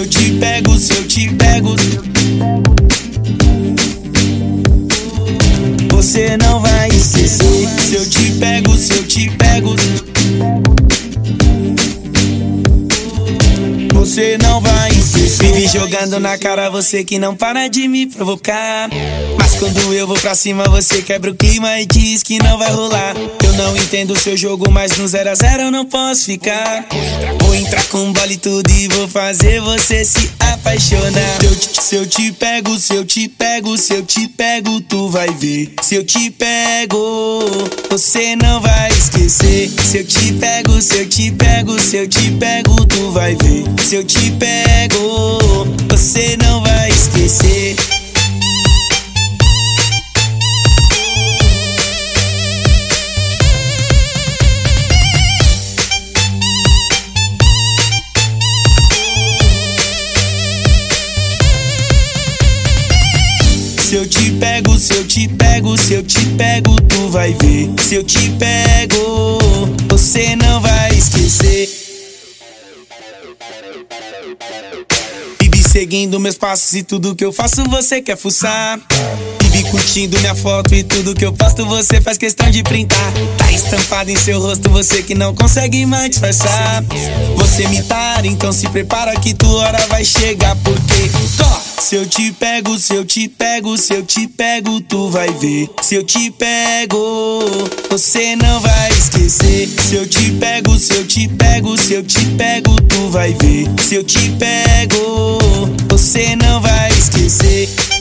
Eu te pego, se eu te pego. Você não vai esquecer. Se eu te pego, se eu te pego. Você não vai esquecer. Vive jogando na cara você que não para de me provocar. Mas quando eu vou pra cima, você quebra o clima e diz que não vai rolar. Eu não entendo o seu jogo, mas no 0 a 0 eu não posso ficar. Vou entrar com bola e tudo e vou fazer você se apaixonar. Se eu, te, se eu te pego, se eu te pego, se eu te pego, tu vai ver. Se eu te pego, você não vai esquecer. Se eu te pego, se eu te pego, se eu te pego, tu vai ver. Se eu te pego, você não vai esquecer. Se eu te pego, se eu te pego, se eu te pego, tu vai ver. Se eu te pego, você não vai esquecer. Vive seguindo meus passos e tudo que eu faço você quer fuçar. Vive curtindo minha foto e tudo que eu posto você faz questão de printar. Tá estampado em seu rosto, você que não consegue mais disfarçar. Você me para, então se prepara que tua hora vai chegar. Porque se eu te pego, se eu te pego, se eu te pego, tu vai ver. Se eu te pego, você não vai esquecer. Se eu te pego, se eu te pego, se eu te pego, tu vai ver. Se eu te pego, você não vai esquecer.